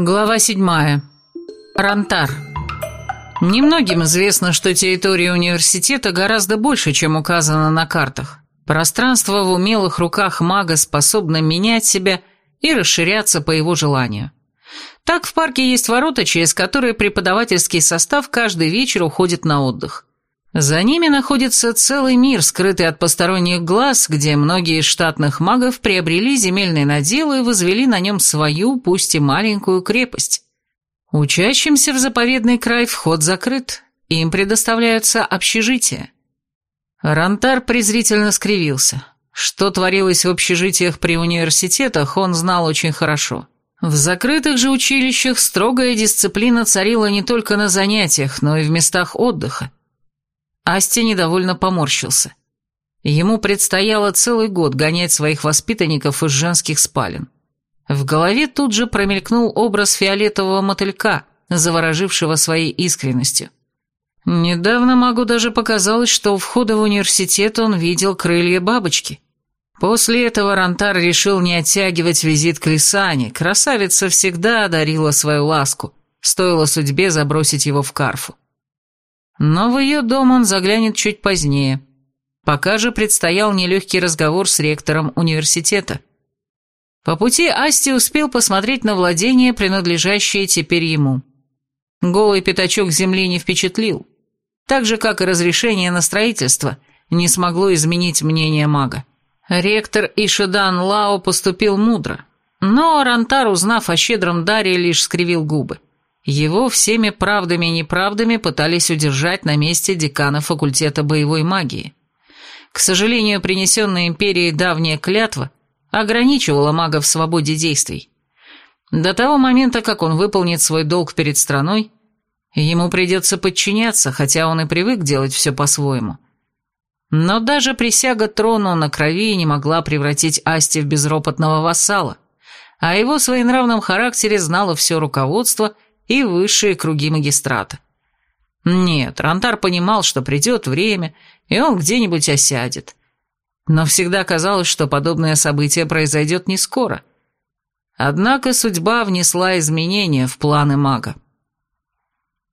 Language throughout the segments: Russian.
Глава седьмая. Рантар. Немногим известно, что территория университета гораздо больше, чем указано на картах. Пространство в умелых руках мага способно менять себя и расширяться по его желанию. Так в парке есть ворота, через которые преподавательский состав каждый вечер уходит на отдых. За ними находится целый мир, скрытый от посторонних глаз, где многие штатных магов приобрели земельный надел и возвели на нем свою, пусть и маленькую крепость. Учащимся в заповедный край вход закрыт, им предоставляются общежития. Рантар презрительно скривился. Что творилось в общежитиях при университетах, он знал очень хорошо. В закрытых же училищах строгая дисциплина царила не только на занятиях, но и в местах отдыха. Асти недовольно поморщился. Ему предстояло целый год гонять своих воспитанников из женских спален. В голове тут же промелькнул образ фиолетового мотылька, заворожившего своей искренностью. Недавно магу даже показалось, что у входа в университет он видел крылья бабочки. После этого Рантар решил не оттягивать визит к Лисане, красавица всегда одарила свою ласку, стоило судьбе забросить его в карфу. Но в ее дом он заглянет чуть позднее. Пока же предстоял нелегкий разговор с ректором университета. По пути Асти успел посмотреть на владение, принадлежащее теперь ему. Голый пятачок земли не впечатлил, так же, как и разрешение на строительство, не смогло изменить мнение мага. Ректор Ишидан Лао поступил мудро, но Рантар, узнав о щедром даре, лишь скривил губы. Его всеми правдами и неправдами пытались удержать на месте декана факультета боевой магии. К сожалению, принесенная империей давняя клятва ограничивала мага в свободе действий. До того момента, как он выполнит свой долг перед страной, ему придется подчиняться, хотя он и привык делать все по-своему. Но даже присяга трону на крови не могла превратить Асти в безропотного вассала, а его своенравном характере знало все руководство – и высшие круги магистрата. Нет, Рантар понимал, что придет время, и он где-нибудь осядет. Но всегда казалось, что подобное событие произойдет не скоро. Однако судьба внесла изменения в планы мага.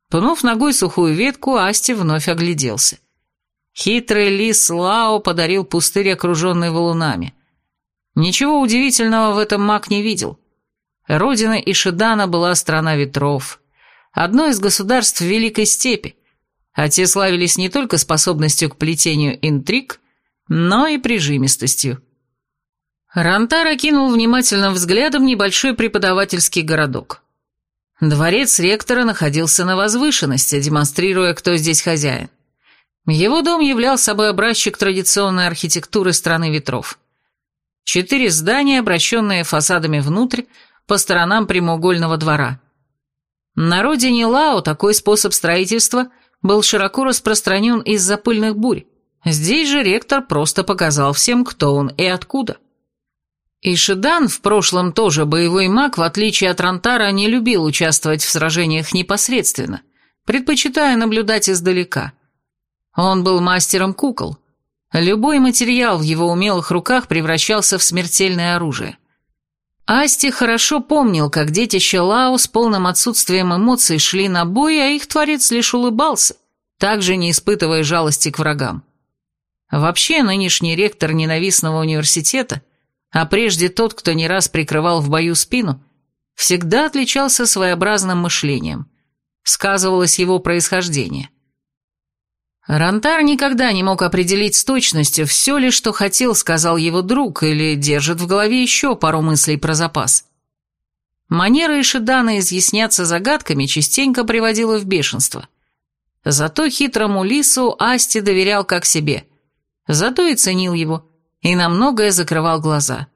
Пнув ногой сухую ветку, Асти вновь огляделся. Хитрый лис Лао подарил пустырь, окруженный валунами. Ничего удивительного в этом маг не видел. Родина Ишидана была страна ветров, одно из государств Великой Степи, а те славились не только способностью к плетению интриг, но и прижимистостью. Рантар окинул внимательным взглядом небольшой преподавательский городок. Дворец ректора находился на возвышенности, демонстрируя, кто здесь хозяин. Его дом являл собой образчик традиционной архитектуры страны ветров. Четыре здания, обращенные фасадами внутрь, по сторонам прямоугольного двора. На родине Лао такой способ строительства был широко распространен из-за пыльных бурь. Здесь же ректор просто показал всем, кто он и откуда. Ишидан, в прошлом тоже боевой маг, в отличие от Рантара, не любил участвовать в сражениях непосредственно, предпочитая наблюдать издалека. Он был мастером кукол. Любой материал в его умелых руках превращался в смертельное оружие. Асти хорошо помнил, как детище Лао с полным отсутствием эмоций шли на бой, а их творец лишь улыбался, также не испытывая жалости к врагам. Вообще, нынешний ректор ненавистного университета, а прежде тот, кто не раз прикрывал в бою спину, всегда отличался своеобразным мышлением. Сказывалось его происхождение. Рантар никогда не мог определить с точностью, все ли, что хотел, сказал его друг, или держит в голове еще пару мыслей про запас. Манера Ишидана изъясняться загадками частенько приводила в бешенство. Зато хитрому лису Асти доверял как себе. Зато и ценил его, и на многое закрывал глаза.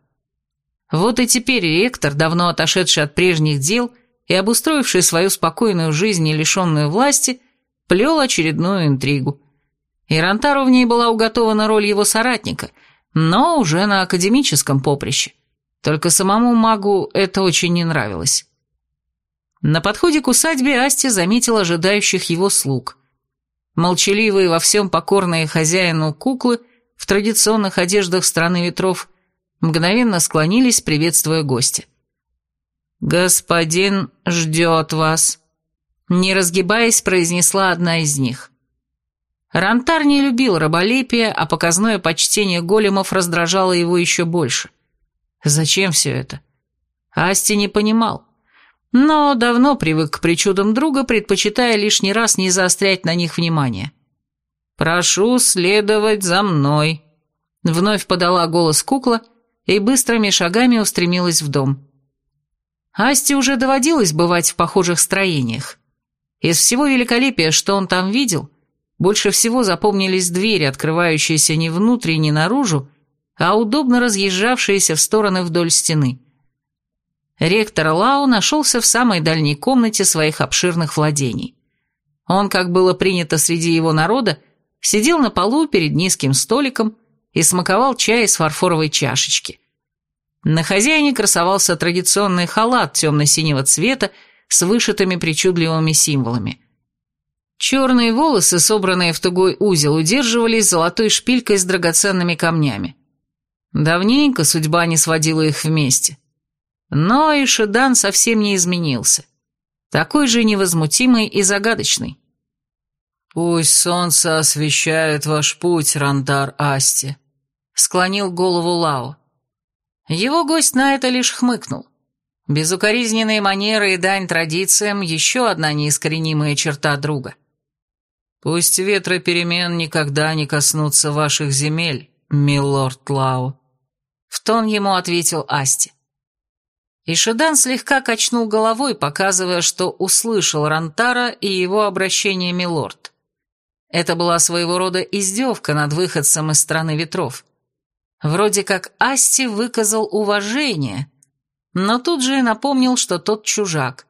Вот и теперь ректор, давно отошедший от прежних дел и обустроивший свою спокойную жизнь, не лишенную власти, плел очередную интригу. Ирантару в ней была уготована роль его соратника, но уже на академическом поприще. Только самому магу это очень не нравилось. На подходе к усадьбе Асти заметил ожидающих его слуг. Молчаливые во всем покорные хозяину куклы в традиционных одеждах страны ветров мгновенно склонились, приветствуя гостя. «Господин ждет вас», — не разгибаясь, произнесла одна из них. Рантар не любил раболепия, а показное почтение големов раздражало его еще больше. Зачем все это? Асти не понимал, но давно привык к причудам друга, предпочитая лишний раз не заострять на них внимание. «Прошу следовать за мной», — вновь подала голос кукла и быстрыми шагами устремилась в дом. Асте уже доводилось бывать в похожих строениях. Из всего великолепия, что он там видел, больше всего запомнились двери, открывающиеся не внутрь и не наружу, а удобно разъезжавшиеся в стороны вдоль стены. Ректор Лао нашелся в самой дальней комнате своих обширных владений. Он, как было принято среди его народа, сидел на полу перед низким столиком и смаковал чай из фарфоровой чашечки. На хозяине красовался традиционный халат темно-синего цвета с вышитыми причудливыми символами. Черные волосы, собранные в тугой узел, удерживались золотой шпилькой с драгоценными камнями. Давненько судьба не сводила их вместе. Но и Шедан совсем не изменился. Такой же невозмутимый и загадочный. «Пусть солнце освещает ваш путь, Рандар Асти», — склонил голову Лао. Его гость на это лишь хмыкнул. Безукоризненные манеры и дань традициям – еще одна неискоренимая черта друга. «Пусть ветры перемен никогда не коснутся ваших земель, милорд Лао», – в тон ему ответил Асти. И слегка качнул головой, показывая, что услышал Рантара и его обращение милорд. Это была своего рода издевка над выходцем из страны ветров. Вроде как Асти выказал уважение, но тут же напомнил, что тот чужак.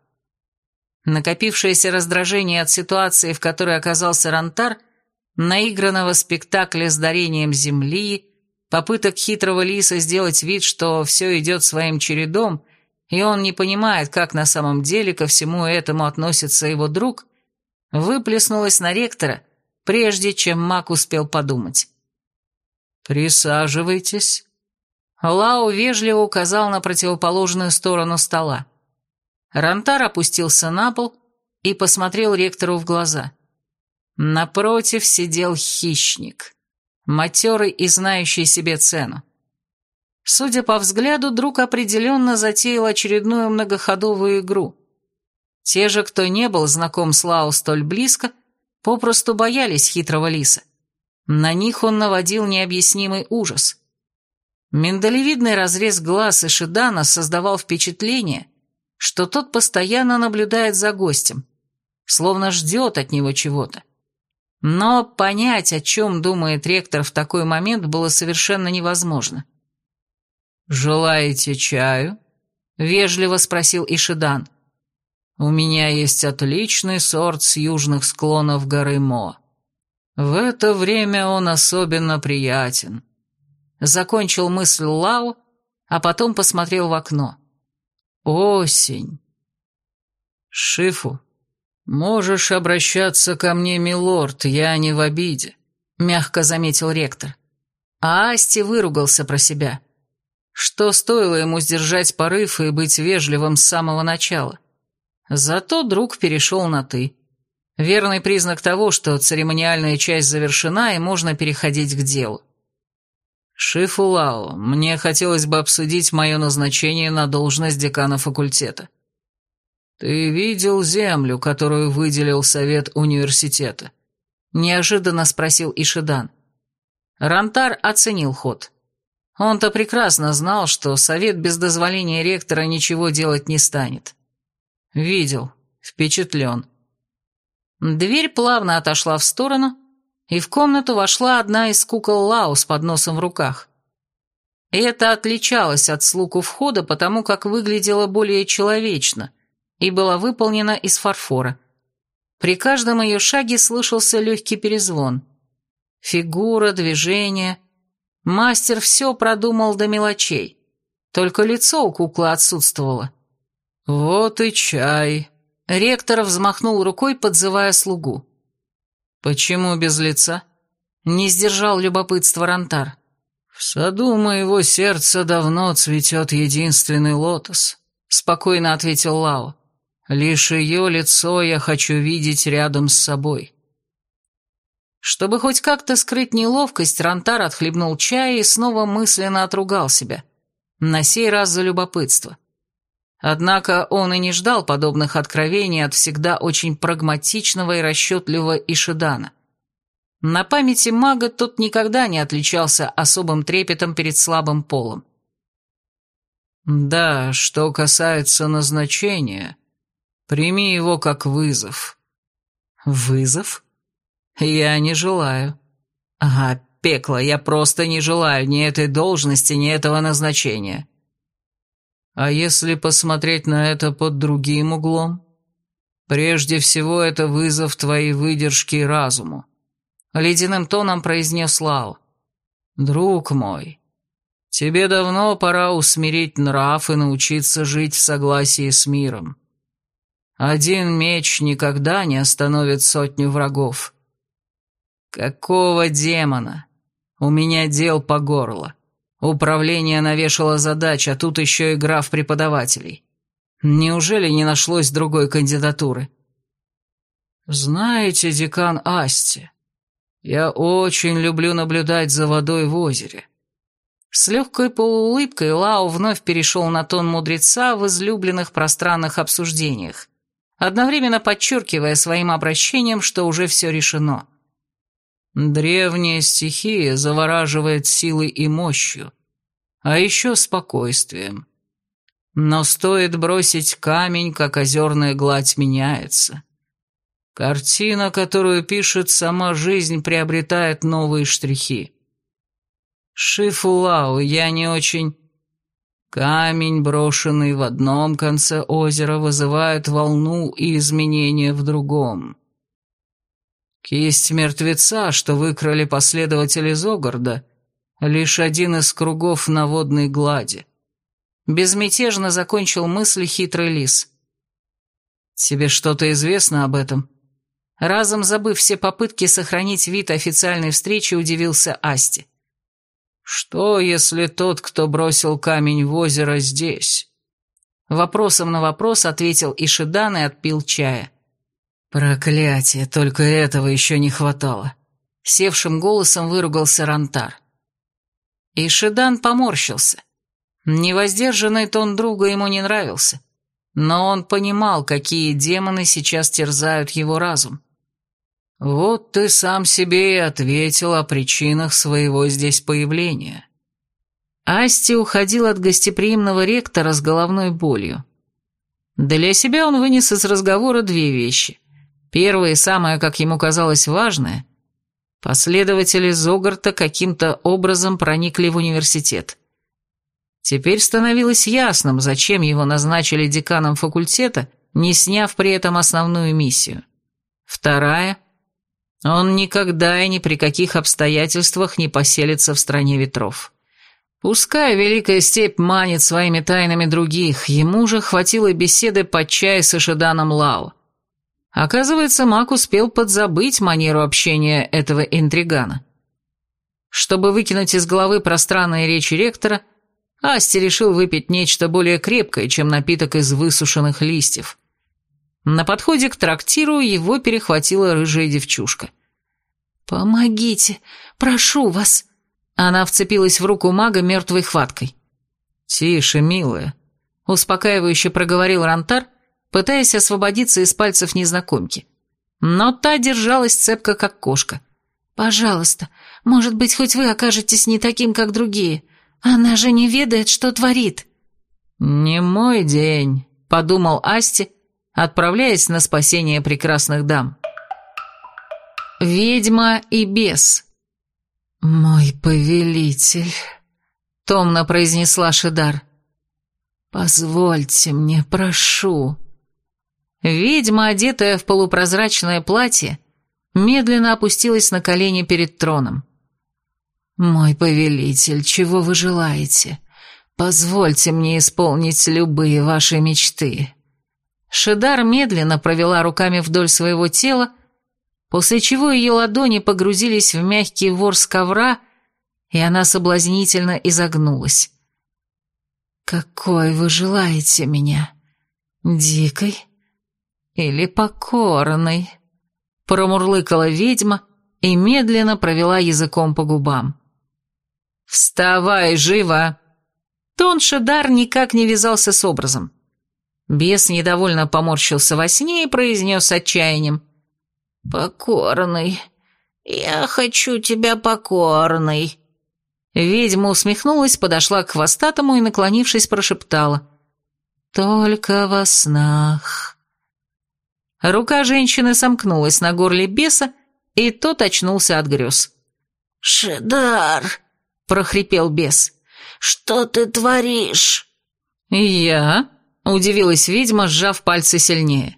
Накопившееся раздражение от ситуации, в которой оказался Рантар, наигранного спектакля с дарением земли, попыток хитрого лиса сделать вид, что все идет своим чередом, и он не понимает, как на самом деле ко всему этому относится его друг, выплеснулось на ректора, прежде чем маг успел подумать. «Присаживайтесь». Лао вежливо указал на противоположную сторону стола. Рантар опустился на пол и посмотрел ректору в глаза. Напротив сидел хищник, матерый и знающий себе цену. Судя по взгляду, друг определенно затеял очередную многоходовую игру. Те же, кто не был знаком с Лао столь близко, попросту боялись хитрого лиса. На них он наводил необъяснимый ужас. Миндалевидный разрез глаз Ишидана создавал впечатление, что тот постоянно наблюдает за гостем, словно ждет от него чего-то. Но понять, о чем думает ректор в такой момент, было совершенно невозможно. «Желаете чаю?» — вежливо спросил Ишидан. «У меня есть отличный сорт с южных склонов горы Мо. В это время он особенно приятен. Закончил мысль Лао, а потом посмотрел в окно. Осень. Шифу, можешь обращаться ко мне, милорд, я не в обиде, мягко заметил ректор. А Асти выругался про себя. Что стоило ему сдержать порыв и быть вежливым с самого начала? Зато друг перешел на «ты». Верный признак того, что церемониальная часть завершена и можно переходить к делу. Шифулао, мне хотелось бы обсудить мое назначение на должность декана факультета. Ты видел землю, которую выделил совет университета? Неожиданно спросил Ишидан. Рантар оценил ход. Он-то прекрасно знал, что совет без дозволения ректора ничего делать не станет. Видел, впечатлен. Дверь плавно отошла в сторону, и в комнату вошла одна из кукол Лао с подносом в руках. Это отличалось от слуг у входа, потому как выглядело более человечно и была выполнена из фарфора. При каждом ее шаге слышался легкий перезвон. Фигура, движение. Мастер все продумал до мелочей. Только лицо у куклы отсутствовало. «Вот и чай», Ректор взмахнул рукой, подзывая слугу. «Почему без лица?» Не сдержал любопытство Рантар. «В саду моего сердца давно цветет единственный лотос», спокойно ответил Лао. Лишь ее лицо я хочу видеть рядом с собой. Чтобы хоть как-то скрыть неловкость, Рантар отхлебнул чая и снова мысленно отругал себя. На сей раз за любопытство. Однако он и не ждал подобных откровений от всегда очень прагматичного и расчетливого Ишидана. На памяти мага тот никогда не отличался особым трепетом перед слабым полом. «Да, что касается назначения, прими его как вызов». «Вызов? Я не желаю». «Ага, пекло, я просто не желаю ни этой должности, ни этого назначения». «А если посмотреть на это под другим углом?» «Прежде всего, это вызов твоей выдержки и разуму. — ледяным тоном произнес Лао. «Друг мой, тебе давно пора усмирить нрав и научиться жить в согласии с миром. Один меч никогда не остановит сотню врагов. Какого демона? У меня дел по горло. Управление навешало задач, а тут еще игра в преподавателей. Неужели не нашлось другой кандидатуры?» «Знаете, декан Асти, я очень люблю наблюдать за водой в озере». С легкой полуулыбкой Лао вновь перешел на тон мудреца в излюбленных пространных обсуждениях, одновременно подчеркивая своим обращением, что уже все решено. Древняя стихия завораживает силой и мощью, а еще спокойствием. Но стоит бросить камень, как озерная гладь меняется. Картина, которую пишет сама жизнь, приобретает новые штрихи. Шифулау, я не очень... Камень, брошенный в одном конце озера, вызывает волну и изменения в другом. Кисть мертвеца, что выкрали последователи Зогарда, лишь один из кругов на водной глади. Безмятежно закончил мысли хитрый лис. «Тебе что-то известно об этом?» Разом забыв все попытки сохранить вид официальной встречи, удивился Асти. «Что, если тот, кто бросил камень в озеро, здесь?» Вопросом на вопрос ответил Ишидан и отпил чая. «Проклятие, только этого еще не хватало!» Севшим голосом выругался Рантар. Ишидан поморщился. Невоздержанный тон друга ему не нравился, но он понимал, какие демоны сейчас терзают его разум. «Вот ты сам себе и ответил о причинах своего здесь появления». Асти уходил от гостеприимного ректора с головной болью. Для себя он вынес из разговора две вещи. Первое и самое, как ему казалось, важное – последователи Зогарта каким-то образом проникли в университет. Теперь становилось ясным, зачем его назначили деканом факультета, не сняв при этом основную миссию. Вторая – он никогда и ни при каких обстоятельствах не поселится в стране ветров. Пускай Великая Степь манит своими тайнами других, ему же хватило беседы под чай с Ишиданом Лао. Оказывается, маг успел подзабыть манеру общения этого интригана. Чтобы выкинуть из головы пространные речи ректора, Асти решил выпить нечто более крепкое, чем напиток из высушенных листьев. На подходе к трактиру его перехватила рыжая девчушка. «Помогите, прошу вас!» Она вцепилась в руку мага мертвой хваткой. «Тише, милая», — успокаивающе проговорил Рантар, пытаясь освободиться из пальцев незнакомки. Но та держалась цепко, как кошка. «Пожалуйста, может быть, хоть вы окажетесь не таким, как другие. Она же не ведает, что творит». «Не мой день», — подумал Асти, отправляясь на спасение прекрасных дам. Ведьма и бес. «Мой повелитель», — томно произнесла Шидар. «Позвольте мне, прошу». Ведьма, одетая в полупрозрачное платье, медленно опустилась на колени перед троном. «Мой повелитель, чего вы желаете? Позвольте мне исполнить любые ваши мечты». Шидар медленно провела руками вдоль своего тела, после чего ее ладони погрузились в мягкий ворс ковра, и она соблазнительно изогнулась. «Какой вы желаете меня? Дикой или покорной?» Промурлыкала ведьма и медленно провела языком по губам. «Вставай, живо!» Тон Шедар никак не вязался с образом. Бес недовольно поморщился во сне и произнес с отчаянием. «Покорный, я хочу тебя покорный». Ведьма усмехнулась, подошла к хвостатому и, наклонившись, прошептала. «Только во снах». Рука женщины сомкнулась на горле беса, и тот очнулся от грез. «Шедар!» — прохрипел бес. «Что ты творишь?» «Я?» — удивилась ведьма, сжав пальцы сильнее.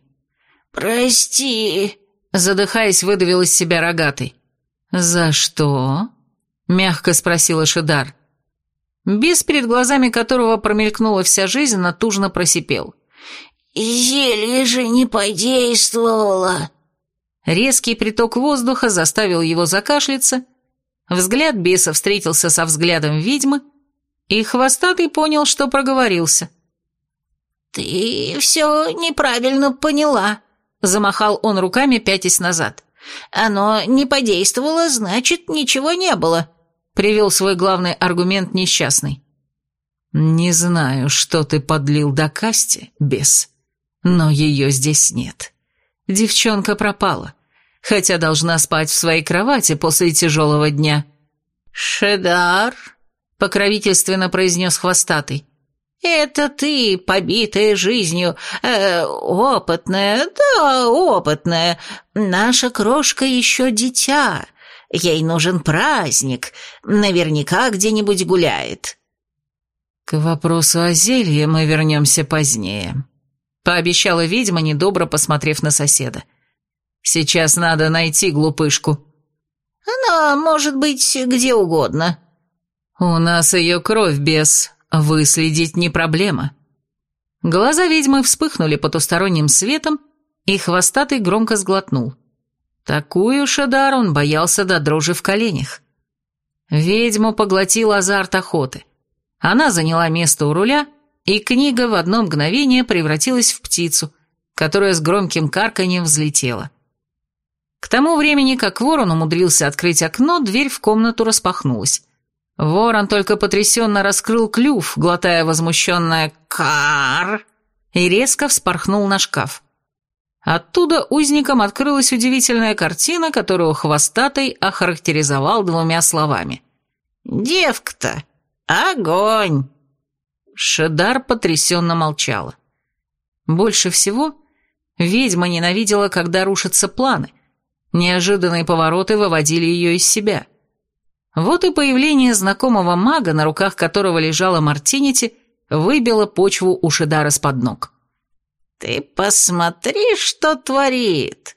«Прости!» — задыхаясь, выдавил из себя рогатый. «За что?» — мягко спросила Шедар. Бес, перед глазами которого промелькнула вся жизнь, натужно просипел. «Зелье же не подействовало!» Резкий приток воздуха заставил его закашляться, взгляд беса встретился со взглядом ведьмы, и хвостатый понял, что проговорился. «Ты все неправильно поняла», — замахал он руками, пятясь назад. «Оно не подействовало, значит, ничего не было», — привел свой главный аргумент несчастный. «Не знаю, что ты подлил до касти, бес, но ее здесь нет. Девчонка пропала, хотя должна спать в своей кровати после тяжелого дня». «Шедар», — покровительственно произнес хвостатый, — «это ты, побитая жизнью, э, опытная, да, опытная. Наша крошка еще дитя. Ей нужен праздник. Наверняка где-нибудь гуляет». «К вопросу о зелье мы вернемся позднее», пообещала ведьма, недобро посмотрев на соседа. «Сейчас надо найти глупышку». «Она может быть где угодно». «У нас ее кровь без, выследить не проблема». Глаза ведьмы вспыхнули потусторонним светом, и хвостатый громко сглотнул. Такую шадар он боялся до дрожи в коленях. Ведьму поглотил азарт охоты. Она заняла место у руля и книга в одно мгновение превратилась в птицу, которая с громким карканьем взлетела. К тому времени, как ворон умудрился открыть окно, дверь в комнату распахнулась. Ворон только потрясенно раскрыл клюв, глотая возмущенное «кар» и резко вспорхнул на шкаф. Оттуда узникам открылась удивительная картина, которую хвостатый охарактеризовал двумя словами. «Девка-то! Огонь!» Шедар потрясенно молчала. Больше всего ведьма ненавидела, когда рушатся планы. Неожиданные повороты выводили ее из себя. Вот и появление знакомого мага, на руках которого лежала Мартинити, выбило почву у Шедара с-под ног. «Ты посмотри, что творит!»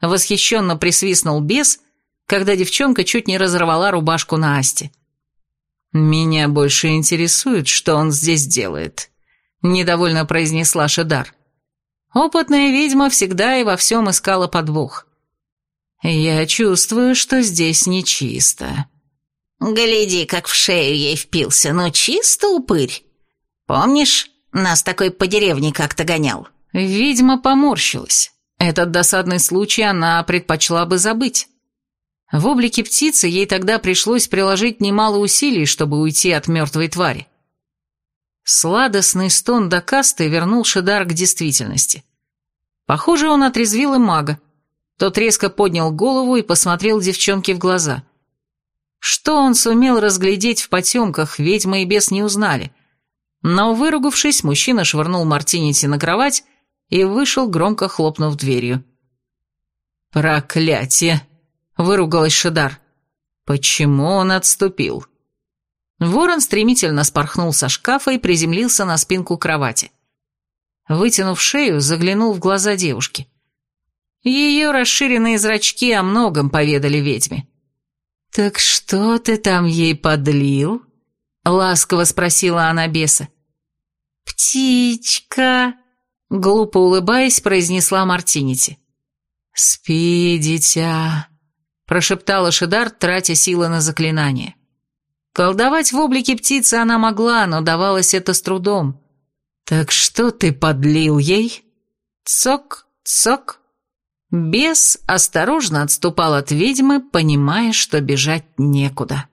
Восхищенно присвистнул бес, когда девчонка чуть не разорвала рубашку на Асте. «Меня больше интересует, что он здесь делает», — недовольно произнесла Шедар. Опытная ведьма всегда и во всем искала подвох. «Я чувствую, что здесь нечисто». «Гляди, как в шею ей впился, ну чисто упырь. Помнишь, нас такой по деревне как-то гонял?» Ведьма поморщилась. Этот досадный случай она предпочла бы забыть. В облике птицы ей тогда пришлось приложить немало усилий, чтобы уйти от мертвой твари. Сладостный стон Дакасты вернул Шедар к действительности. Похоже, он отрезвил и мага. Тот резко поднял голову и посмотрел девчонке в глаза. Что он сумел разглядеть в потемках, ведьма и бес не узнали. Но, выругавшись, мужчина швырнул Мартинити на кровать и вышел, громко хлопнув дверью. «Проклятие!» Выругалась Шидар. Почему он отступил? Ворон стремительно спорхнул со шкафа и приземлился на спинку кровати. Вытянув шею, заглянул в глаза девушки. Ее расширенные зрачки о многом поведали ведьме. «Так что ты там ей подлил?» — ласково спросила она беса. «Птичка!» — глупо улыбаясь, произнесла Мартинити. «Спи, дитя!» Прошептала Шидар, тратя силы на заклинание. Колдовать в облике птицы она могла, но давалось это с трудом. «Так что ты подлил ей?» Цок, цок. Бес осторожно отступал от ведьмы, понимая, что бежать некуда.